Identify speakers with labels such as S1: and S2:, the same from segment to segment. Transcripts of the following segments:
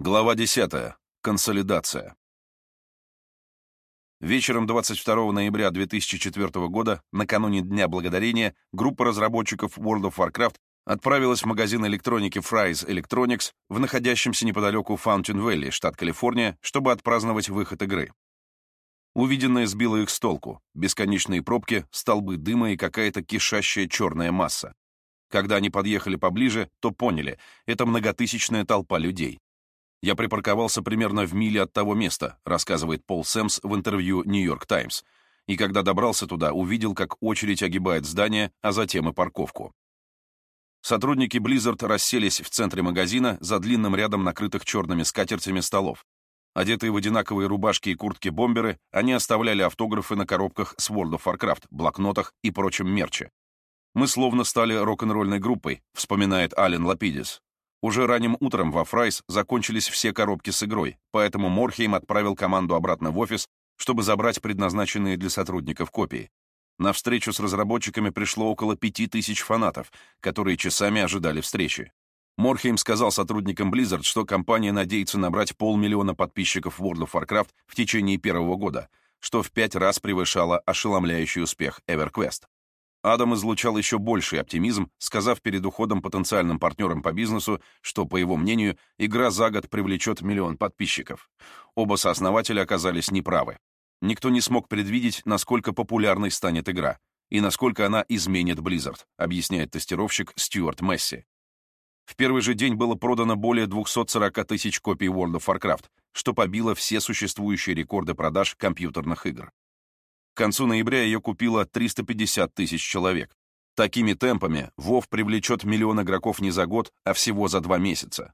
S1: Глава 10. Консолидация. Вечером 22 ноября 2004 года, накануне Дня Благодарения, группа разработчиков World of Warcraft отправилась в магазин электроники Fry's Electronics в находящемся неподалеку Фаунтин Вэлли, штат Калифорния, чтобы отпраздновать выход игры. Увиденное сбило их с толку. Бесконечные пробки, столбы дыма и какая-то кишащая черная масса. Когда они подъехали поближе, то поняли — это многотысячная толпа людей. «Я припарковался примерно в миле от того места», рассказывает Пол Сэмс в интервью «Нью-Йорк Таймс». И когда добрался туда, увидел, как очередь огибает здание, а затем и парковку. Сотрудники Blizzard расселись в центре магазина за длинным рядом накрытых черными скатертями столов. Одетые в одинаковые рубашки и куртки-бомберы, они оставляли автографы на коробках с World of Warcraft, блокнотах и прочем мерче. «Мы словно стали рок-н-ролльной группой», вспоминает Ален Лапидис. Уже ранним утром во Fry's закончились все коробки с игрой, поэтому Морхейм отправил команду обратно в офис, чтобы забрать предназначенные для сотрудников копии. На встречу с разработчиками пришло около пяти тысяч фанатов, которые часами ожидали встречи. Морхейм сказал сотрудникам Blizzard, что компания надеется набрать полмиллиона подписчиков World of Warcraft в течение первого года, что в пять раз превышало ошеломляющий успех EverQuest. Адам излучал еще больший оптимизм, сказав перед уходом потенциальным партнерам по бизнесу, что, по его мнению, игра за год привлечет миллион подписчиков. Оба сооснователя оказались неправы. Никто не смог предвидеть, насколько популярной станет игра и насколько она изменит Blizzard, объясняет тестировщик Стюарт Месси. В первый же день было продано более 240 тысяч копий World of Warcraft, что побило все существующие рекорды продаж компьютерных игр. К концу ноября ее купило 350 тысяч человек. Такими темпами Вов привлечет миллион игроков не за год, а всего за два месяца.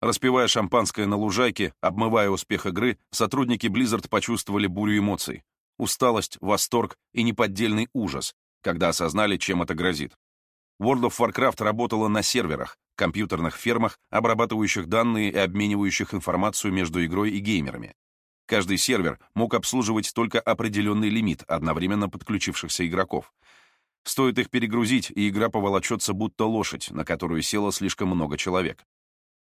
S1: Распивая шампанское на лужайке, обмывая успех игры, сотрудники Blizzard почувствовали бурю эмоций. Усталость, восторг и неподдельный ужас, когда осознали, чем это грозит. World of Warcraft работала на серверах, компьютерных фермах, обрабатывающих данные и обменивающих информацию между игрой и геймерами. Каждый сервер мог обслуживать только определенный лимит одновременно подключившихся игроков. Стоит их перегрузить, и игра поволочется будто лошадь, на которую село слишком много человек.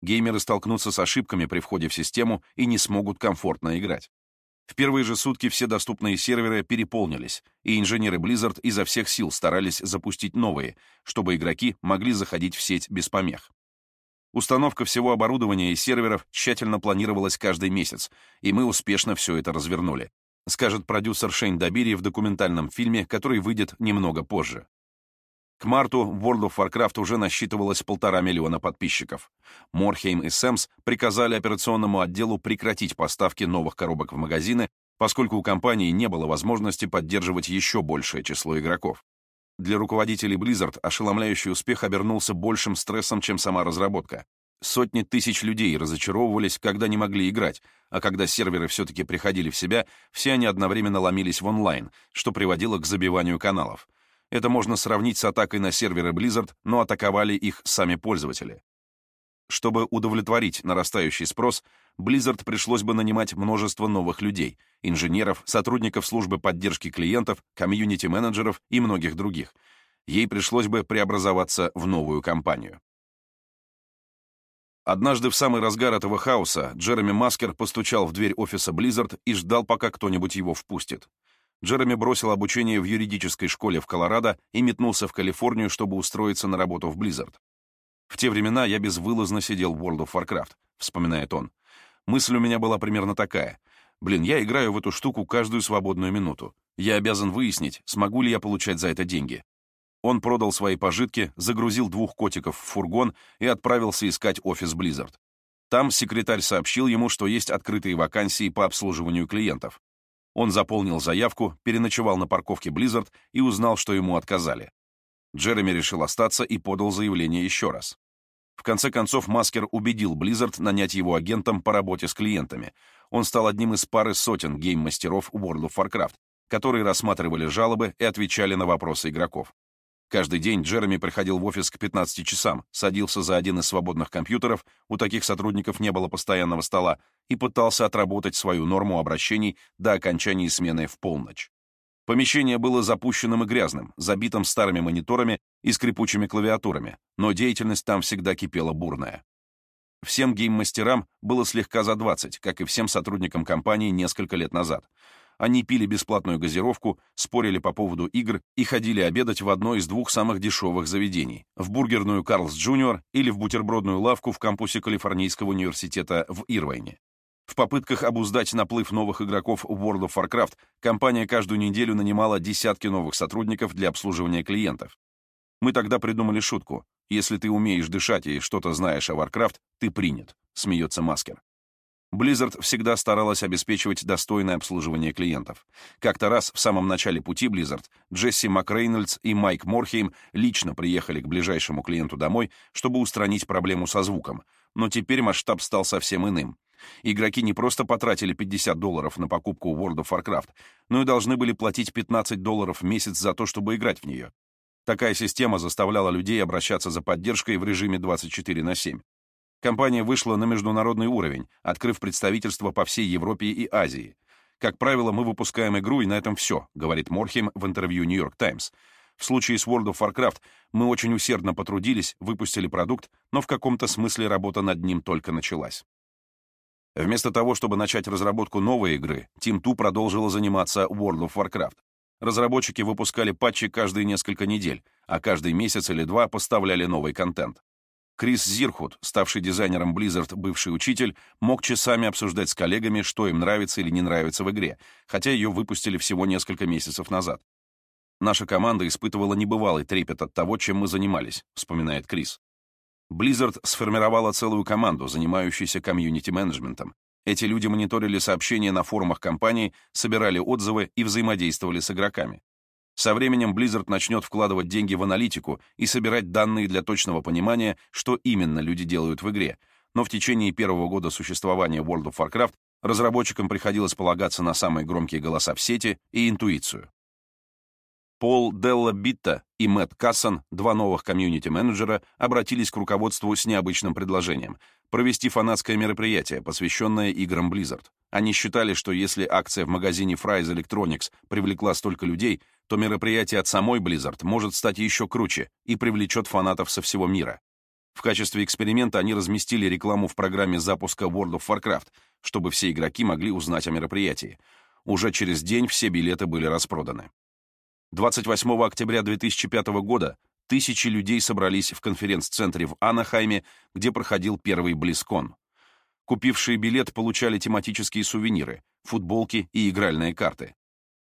S1: Геймеры столкнутся с ошибками при входе в систему и не смогут комфортно играть. В первые же сутки все доступные серверы переполнились, и инженеры Blizzard изо всех сил старались запустить новые, чтобы игроки могли заходить в сеть без помех. Установка всего оборудования и серверов тщательно планировалась каждый месяц, и мы успешно все это развернули, скажет продюсер Шейн Добири в документальном фильме, который выйдет немного позже. К марту World of Warcraft уже насчитывалось полтора миллиона подписчиков. Морхейм и Сэмс приказали операционному отделу прекратить поставки новых коробок в магазины, поскольку у компании не было возможности поддерживать еще большее число игроков. Для руководителей Blizzard ошеломляющий успех обернулся большим стрессом, чем сама разработка. Сотни тысяч людей разочаровывались, когда не могли играть, а когда серверы все-таки приходили в себя, все они одновременно ломились в онлайн, что приводило к забиванию каналов. Это можно сравнить с атакой на серверы Blizzard, но атаковали их сами пользователи. Чтобы удовлетворить нарастающий спрос, Blizzard пришлось бы нанимать множество новых людей — инженеров, сотрудников службы поддержки клиентов, комьюнити-менеджеров и многих других. Ей пришлось бы преобразоваться в новую компанию. Однажды в самый разгар этого хаоса Джереми Маскер постучал в дверь офиса Blizzard и ждал, пока кто-нибудь его впустит. Джереми бросил обучение в юридической школе в Колорадо и метнулся в Калифорнию, чтобы устроиться на работу в Blizzard. В те времена я безвылазно сидел в World of Warcraft, вспоминает он. Мысль у меня была примерно такая. Блин, я играю в эту штуку каждую свободную минуту. Я обязан выяснить, смогу ли я получать за это деньги. Он продал свои пожитки, загрузил двух котиков в фургон и отправился искать офис Blizzard. Там секретарь сообщил ему, что есть открытые вакансии по обслуживанию клиентов. Он заполнил заявку, переночевал на парковке Blizzard и узнал, что ему отказали. Джереми решил остаться и подал заявление еще раз. В конце концов, Маскер убедил Blizzard нанять его агентом по работе с клиентами. Он стал одним из пары сотен гейм-мастеров World of Warcraft, которые рассматривали жалобы и отвечали на вопросы игроков. Каждый день Джереми приходил в офис к 15 часам, садился за один из свободных компьютеров, у таких сотрудников не было постоянного стола, и пытался отработать свою норму обращений до окончания смены в полночь. Помещение было запущенным и грязным, забитым старыми мониторами и скрипучими клавиатурами, но деятельность там всегда кипела бурная. Всем гейм-мастерам было слегка за 20, как и всем сотрудникам компании несколько лет назад. Они пили бесплатную газировку, спорили по поводу игр и ходили обедать в одно из двух самых дешевых заведений — в бургерную «Карлс Джуниор» или в бутербродную лавку в кампусе Калифорнийского университета в Ирвайне. В попытках обуздать наплыв новых игроков в World of Warcraft компания каждую неделю нанимала десятки новых сотрудников для обслуживания клиентов. Мы тогда придумали шутку. «Если ты умеешь дышать и что-то знаешь о Warcraft, ты принят», — смеется Маскер. Blizzard всегда старалась обеспечивать достойное обслуживание клиентов. Как-то раз в самом начале пути Blizzard Джесси МакРейнольдс и Майк Морхейм лично приехали к ближайшему клиенту домой, чтобы устранить проблему со звуком, но теперь масштаб стал совсем иным. Игроки не просто потратили 50 долларов на покупку World of Warcraft, но и должны были платить 15 долларов в месяц за то, чтобы играть в нее. Такая система заставляла людей обращаться за поддержкой в режиме 24 на 7. Компания вышла на международный уровень, открыв представительство по всей Европе и Азии. Как правило, мы выпускаем игру, и на этом все, говорит Морхем в интервью New York Times. В случае с World of Warcraft мы очень усердно потрудились, выпустили продукт, но в каком-то смысле работа над ним только началась. Вместо того, чтобы начать разработку новой игры, Team 2 продолжила заниматься World of Warcraft. Разработчики выпускали патчи каждые несколько недель, а каждый месяц или два поставляли новый контент. Крис Зирхут, ставший дизайнером Blizzard бывший учитель, мог часами обсуждать с коллегами, что им нравится или не нравится в игре, хотя ее выпустили всего несколько месяцев назад. «Наша команда испытывала небывалый трепет от того, чем мы занимались», — вспоминает Крис. Blizzard сформировала целую команду, занимающуюся комьюнити-менеджментом. Эти люди мониторили сообщения на форумах компании, собирали отзывы и взаимодействовали с игроками. Со временем Blizzard начнет вкладывать деньги в аналитику и собирать данные для точного понимания, что именно люди делают в игре. Но в течение первого года существования World of Warcraft разработчикам приходилось полагаться на самые громкие голоса в сети и интуицию. Пол Делла Битта и Мэтт Кассон, два новых комьюнити-менеджера, обратились к руководству с необычным предложением — провести фанатское мероприятие, посвященное играм Blizzard. Они считали, что если акция в магазине Fry's Electronics привлекла столько людей, то мероприятие от самой Blizzard может стать еще круче и привлечет фанатов со всего мира. В качестве эксперимента они разместили рекламу в программе запуска World of Warcraft, чтобы все игроки могли узнать о мероприятии. Уже через день все билеты были распроданы. 28 октября 2005 года тысячи людей собрались в конференц-центре в Анахайме, где проходил первый Близкон. Купившие билет получали тематические сувениры, футболки и игральные карты.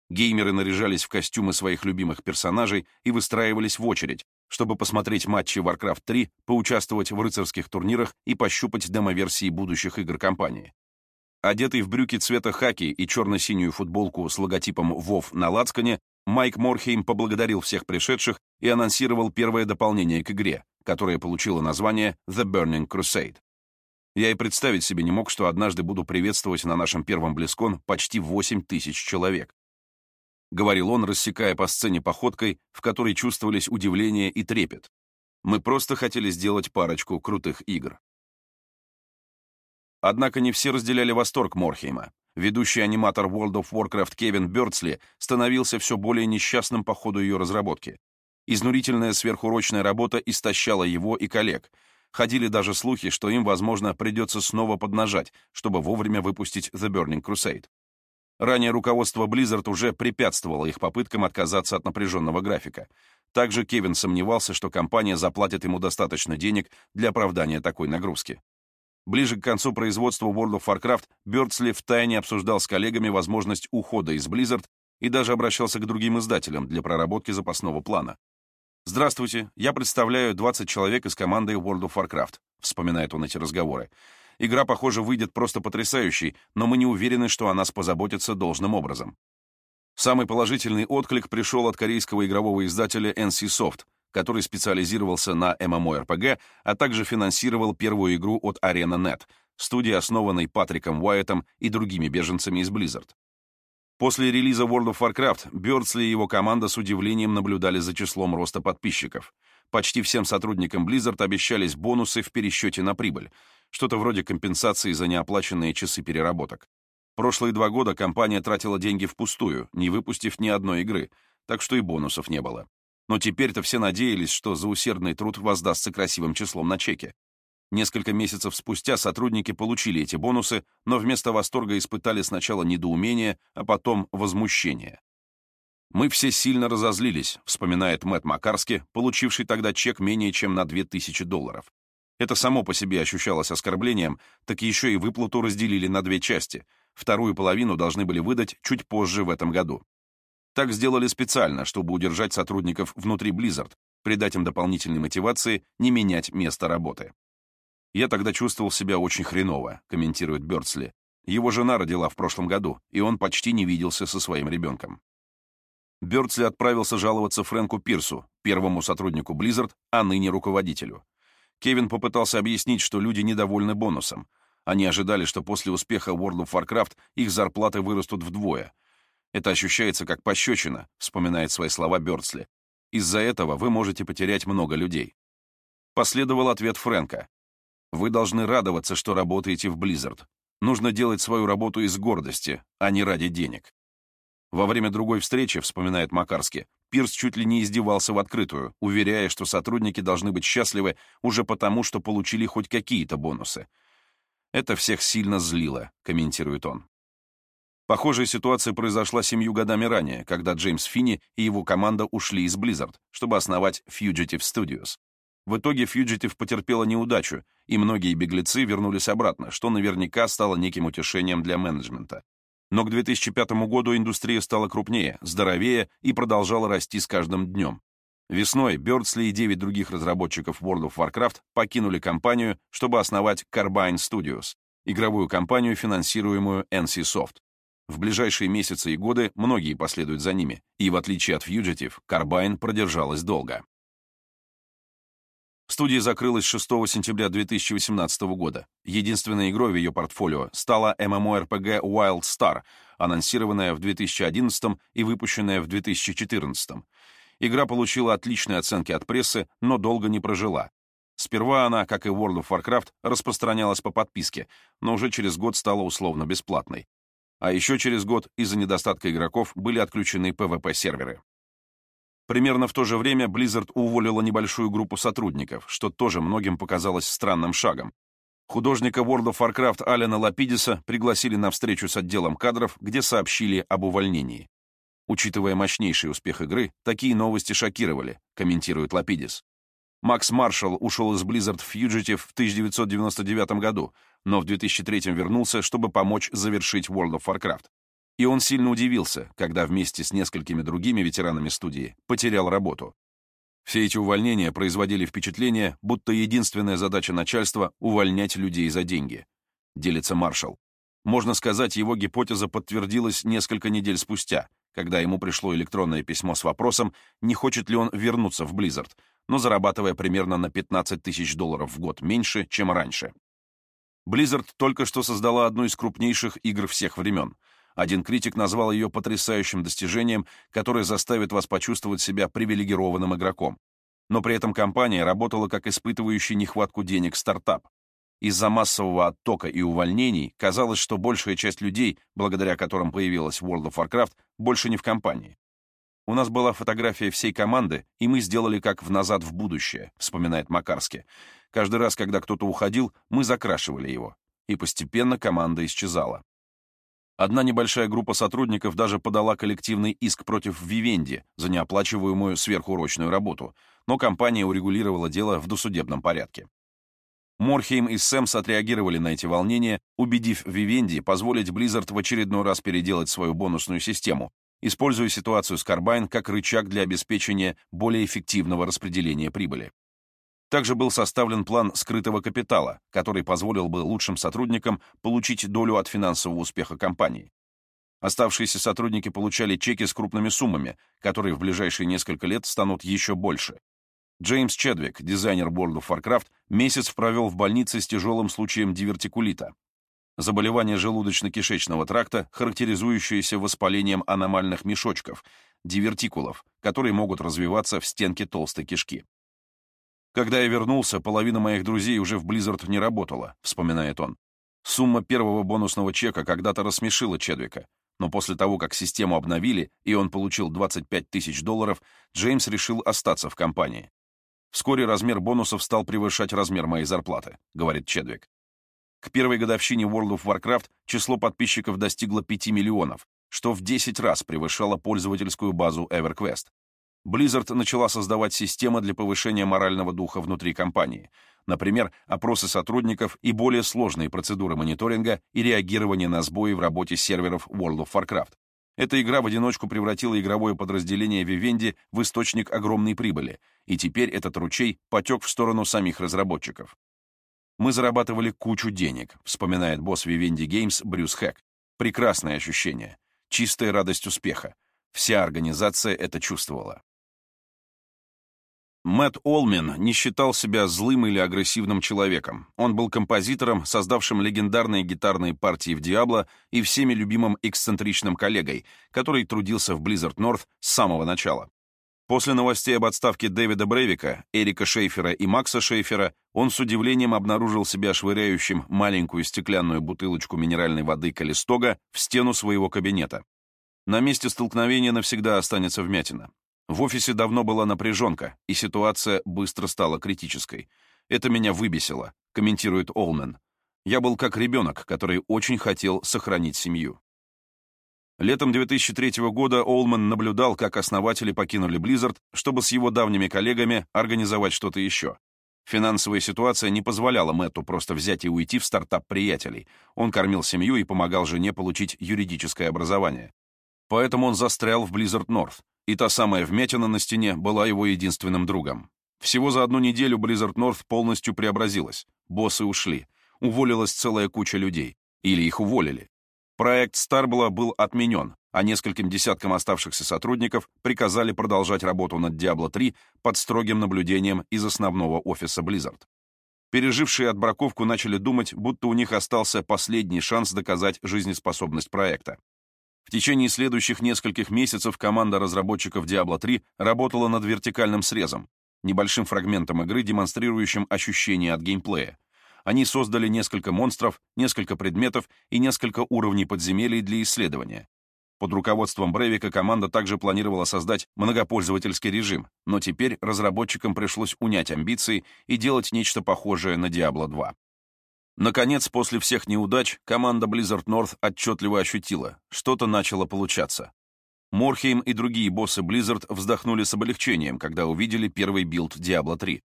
S1: Геймеры наряжались в костюмы своих любимых персонажей и выстраивались в очередь, чтобы посмотреть матчи Warcraft 3, поучаствовать в рыцарских турнирах и пощупать демо-версии будущих игр компании. Одетый в брюки цвета хаки и черно-синюю футболку с логотипом WoW на лацкане, Майк Морхейм поблагодарил всех пришедших и анонсировал первое дополнение к игре, которое получило название The Burning Crusade. Я и представить себе не мог, что однажды буду приветствовать на нашем первом Близкон почти 8 тысяч человек. Говорил он, рассекая по сцене походкой, в которой чувствовались удивление и трепет. Мы просто хотели сделать парочку крутых игр. Однако не все разделяли восторг Морхейма. Ведущий аниматор World of Warcraft Кевин Бёрдсли становился все более несчастным по ходу ее разработки. Изнурительная сверхурочная работа истощала его и коллег. Ходили даже слухи, что им, возможно, придется снова поднажать, чтобы вовремя выпустить The Burning Crusade. Ранее руководство Blizzard уже препятствовало их попыткам отказаться от напряженного графика. Также Кевин сомневался, что компания заплатит ему достаточно денег для оправдания такой нагрузки. Ближе к концу производства World of Warcraft Бёрдсли втайне обсуждал с коллегами возможность ухода из Blizzard и даже обращался к другим издателям для проработки запасного плана. «Здравствуйте, я представляю 20 человек из команды World of Warcraft», вспоминает он эти разговоры. «Игра, похоже, выйдет просто потрясающей, но мы не уверены, что о нас позаботится должным образом». Самый положительный отклик пришел от корейского игрового издателя NC Soft, который специализировался на MMORPG, а также финансировал первую игру от ArenaNet, студии, основанной Патриком Уайтом и другими беженцами из Blizzard. После релиза World of Warcraft Бёрдсли и его команда с удивлением наблюдали за числом роста подписчиков. Почти всем сотрудникам Blizzard обещались бонусы в пересчете на прибыль, что-то вроде компенсации за неоплаченные часы переработок. Прошлые два года компания тратила деньги впустую, не выпустив ни одной игры, так что и бонусов не было. Но теперь-то все надеялись, что за усердный труд воздастся красивым числом на чеке. Несколько месяцев спустя сотрудники получили эти бонусы, но вместо восторга испытали сначала недоумение, а потом возмущение. «Мы все сильно разозлились», — вспоминает Мэтт Макарски, получивший тогда чек менее чем на 2000 долларов. Это само по себе ощущалось оскорблением, так еще и выплату разделили на две части. Вторую половину должны были выдать чуть позже в этом году. Так сделали специально, чтобы удержать сотрудников внутри Blizzard, придать им дополнительной мотивации не менять место работы. «Я тогда чувствовал себя очень хреново», — комментирует Бёрдсли. «Его жена родила в прошлом году, и он почти не виделся со своим ребенком». Бёрдсли отправился жаловаться Фрэнку Пирсу, первому сотруднику Blizzard, а ныне руководителю. Кевин попытался объяснить, что люди недовольны бонусом. Они ожидали, что после успеха World of Warcraft их зарплаты вырастут вдвое. Это ощущается как пощечина, вспоминает свои слова Бёрдсли. Из-за этого вы можете потерять много людей. Последовал ответ Фрэнка. Вы должны радоваться, что работаете в Blizzard. Нужно делать свою работу из гордости, а не ради денег. Во время другой встречи, вспоминает Макарски, Пирс чуть ли не издевался в открытую, уверяя, что сотрудники должны быть счастливы уже потому, что получили хоть какие-то бонусы. «Это всех сильно злило», — комментирует он. Похожая ситуация произошла семью годами ранее, когда Джеймс Финни и его команда ушли из Blizzard, чтобы основать Fugitive Studios. В итоге Fugitive потерпела неудачу, и многие беглецы вернулись обратно, что наверняка стало неким утешением для менеджмента. Но к 2005 году индустрия стала крупнее, здоровее и продолжала расти с каждым днем. Весной Бёрдсли и 9 других разработчиков World of Warcraft покинули компанию, чтобы основать Carbine Studios, игровую компанию, финансируемую NCSoft. В ближайшие месяцы и годы многие последуют за ними, и в отличие от Fugitive, Carbine продержалась долго. Студия закрылась 6 сентября 2018 года. Единственной игрой в ее портфолио стала MMORPG Wild Star, анонсированная в 2011 и выпущенная в 2014. Игра получила отличные оценки от прессы, но долго не прожила. Сперва она, как и World of Warcraft, распространялась по подписке, но уже через год стала условно бесплатной. А еще через год из-за недостатка игроков были отключены PvP-серверы. Примерно в то же время Blizzard уволила небольшую группу сотрудников, что тоже многим показалось странным шагом. Художника World of Warcraft Алена Лапидиса пригласили на встречу с отделом кадров, где сообщили об увольнении. Учитывая мощнейший успех игры, такие новости шокировали, комментирует Лапидис. Макс Маршалл ушел из Blizzard Fugitive в 1999 году, но в 2003 вернулся, чтобы помочь завершить World of Warcraft. И он сильно удивился, когда вместе с несколькими другими ветеранами студии потерял работу. Все эти увольнения производили впечатление, будто единственная задача начальства — увольнять людей за деньги. Делится Маршалл. Можно сказать, его гипотеза подтвердилась несколько недель спустя, когда ему пришло электронное письмо с вопросом, не хочет ли он вернуться в Blizzard, но зарабатывая примерно на 15 тысяч долларов в год меньше, чем раньше. Blizzard только что создала одну из крупнейших игр всех времен — один критик назвал ее потрясающим достижением, которое заставит вас почувствовать себя привилегированным игроком. Но при этом компания работала как испытывающий нехватку денег стартап. Из-за массового оттока и увольнений казалось, что большая часть людей, благодаря которым появилась World of Warcraft, больше не в компании. «У нас была фотография всей команды, и мы сделали как в «Назад в будущее», — вспоминает Макарски. Каждый раз, когда кто-то уходил, мы закрашивали его. И постепенно команда исчезала. Одна небольшая группа сотрудников даже подала коллективный иск против Вивенди за неоплачиваемую сверхурочную работу, но компания урегулировала дело в досудебном порядке. Морхейм и Сэмс отреагировали на эти волнения, убедив Вивенди позволить Blizzard в очередной раз переделать свою бонусную систему, используя ситуацию с Carbine как рычаг для обеспечения более эффективного распределения прибыли. Также был составлен план скрытого капитала, который позволил бы лучшим сотрудникам получить долю от финансового успеха компании. Оставшиеся сотрудники получали чеки с крупными суммами, которые в ближайшие несколько лет станут еще больше. Джеймс Чедвик, дизайнер World of Warcraft, месяц провел в больнице с тяжелым случаем дивертикулита. Заболевание желудочно-кишечного тракта, характеризующееся воспалением аномальных мешочков, дивертикулов, которые могут развиваться в стенке толстой кишки. Когда я вернулся, половина моих друзей уже в Blizzard не работала, вспоминает он. Сумма первого бонусного чека когда-то рассмешила Чедвика, но после того, как систему обновили, и он получил 25 тысяч долларов, Джеймс решил остаться в компании. Вскоре размер бонусов стал превышать размер моей зарплаты, говорит Чедвик. К первой годовщине World of Warcraft число подписчиков достигло 5 миллионов, что в 10 раз превышало пользовательскую базу EverQuest. Blizzard начала создавать системы для повышения морального духа внутри компании, например, опросы сотрудников и более сложные процедуры мониторинга и реагирования на сбои в работе серверов World of Warcraft. Эта игра в одиночку превратила игровое подразделение Vivendi в источник огромной прибыли, и теперь этот ручей потек в сторону самих разработчиков. «Мы зарабатывали кучу денег», вспоминает босс Vivendi Games Брюс Хэк. «Прекрасное ощущение. Чистая радость успеха. Вся организация это чувствовала». Мэтт Олмен не считал себя злым или агрессивным человеком. Он был композитором, создавшим легендарные гитарные партии в «Диабло» и всеми любимым эксцентричным коллегой, который трудился в Blizzard North с самого начала. После новостей об отставке Дэвида Брейвика, Эрика Шейфера и Макса Шейфера он с удивлением обнаружил себя швыряющим маленькую стеклянную бутылочку минеральной воды Калистога в стену своего кабинета. На месте столкновения навсегда останется вмятина. В офисе давно была напряженка, и ситуация быстро стала критической. Это меня выбесило, комментирует Олмен. Я был как ребенок, который очень хотел сохранить семью. Летом 2003 года Олман наблюдал, как основатели покинули Blizzard, чтобы с его давними коллегами организовать что-то еще. Финансовая ситуация не позволяла Мэтту просто взять и уйти в стартап приятелей. Он кормил семью и помогал жене получить юридическое образование. Поэтому он застрял в Blizzard North, и та самая вмятина на стене была его единственным другом. Всего за одну неделю Blizzard North полностью преобразилась. Боссы ушли. Уволилась целая куча людей. Или их уволили. Проект Старбла был отменен, а нескольким десяткам оставшихся сотрудников приказали продолжать работу над Diablo 3 под строгим наблюдением из основного офиса Blizzard. Пережившие отбраковку начали думать, будто у них остался последний шанс доказать жизнеспособность проекта. В течение следующих нескольких месяцев команда разработчиков Diablo 3 работала над вертикальным срезом, небольшим фрагментом игры, демонстрирующим ощущения от геймплея. Они создали несколько монстров, несколько предметов и несколько уровней подземелий для исследования. Под руководством Брейвика команда также планировала создать многопользовательский режим, но теперь разработчикам пришлось унять амбиции и делать нечто похожее на Diablo 2. Наконец, после всех неудач, команда Blizzard North отчетливо ощутила, что-то начало получаться. Морхейм и другие боссы Blizzard вздохнули с облегчением, когда увидели первый билд Diablo 3.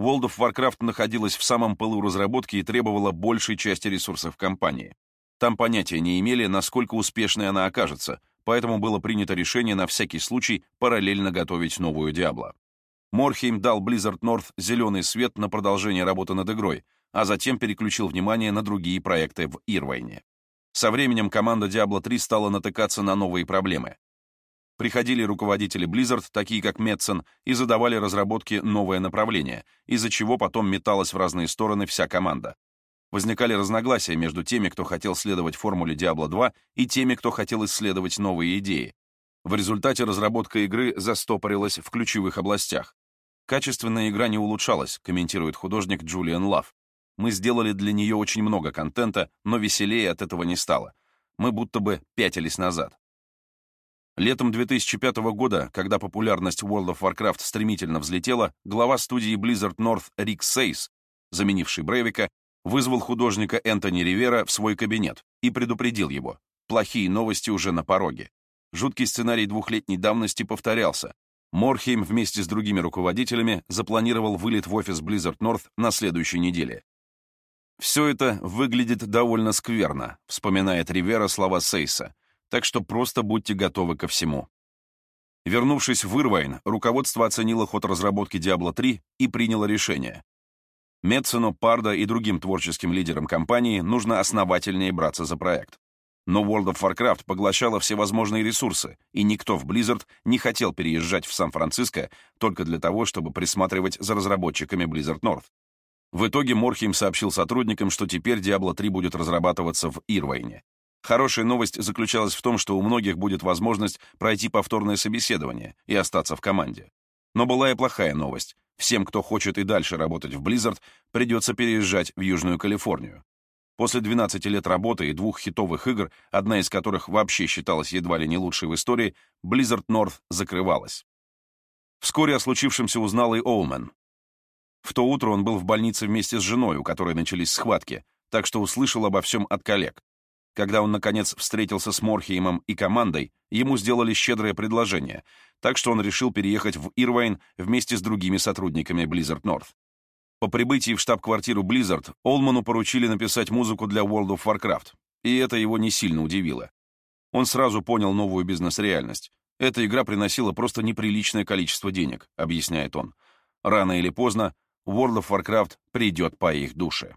S1: World of Warcraft находилась в самом пылу разработки и требовала большей части ресурсов компании. Там понятия не имели, насколько успешной она окажется, поэтому было принято решение на всякий случай параллельно готовить новую Diablo. Морхейм дал Blizzard North зеленый свет на продолжение работы над игрой, а затем переключил внимание на другие проекты в Ирвайне. Со временем команда Diablo 3 стала натыкаться на новые проблемы. Приходили руководители Blizzard, такие как Метсон, и задавали разработке новое направление, из-за чего потом металась в разные стороны вся команда. Возникали разногласия между теми, кто хотел следовать формуле Diablo 2, и теми, кто хотел исследовать новые идеи. В результате разработка игры застопорилась в ключевых областях. Качественная игра не улучшалась, комментирует художник Джулиан Лав. Мы сделали для нее очень много контента, но веселее от этого не стало. Мы будто бы пятились назад. Летом 2005 года, когда популярность World of Warcraft стремительно взлетела, глава студии Blizzard North Рик Сейс, заменивший Брейвика, вызвал художника Энтони Ривера в свой кабинет и предупредил его. Плохие новости уже на пороге. Жуткий сценарий двухлетней давности повторялся. Морхейм вместе с другими руководителями запланировал вылет в офис Blizzard North на следующей неделе. «Все это выглядит довольно скверно», — вспоминает Ривера слова Сейса, «так что просто будьте готовы ко всему». Вернувшись в Ирвайн, руководство оценило ход разработки Diablo 3 и приняло решение. Метсону, Парда и другим творческим лидерам компании нужно основательнее браться за проект. Но World of Warcraft поглощала всевозможные ресурсы, и никто в Blizzard не хотел переезжать в Сан-Франциско только для того, чтобы присматривать за разработчиками Blizzard North. В итоге Морхейм сообщил сотрудникам, что теперь Diablo 3 будет разрабатываться в Ирвайне. Хорошая новость заключалась в том, что у многих будет возможность пройти повторное собеседование и остаться в команде. Но была и плохая новость. Всем, кто хочет и дальше работать в Blizzard, придется переезжать в Южную Калифорнию. После 12 лет работы и двух хитовых игр, одна из которых вообще считалась едва ли не лучшей в истории, Blizzard North закрывалась. Вскоре о случившемся узнал и Оумен. В то утро он был в больнице вместе с женой, у которой начались схватки, так что услышал обо всем от коллег. Когда он, наконец, встретился с Морхеймом и командой, ему сделали щедрое предложение, так что он решил переехать в Ирвайн вместе с другими сотрудниками Blizzard North. По прибытии в штаб-квартиру Blizzard Олману поручили написать музыку для World of Warcraft, и это его не сильно удивило. Он сразу понял новую бизнес-реальность. Эта игра приносила просто неприличное количество денег, объясняет он. Рано или поздно World of Warcraft придет по их душе.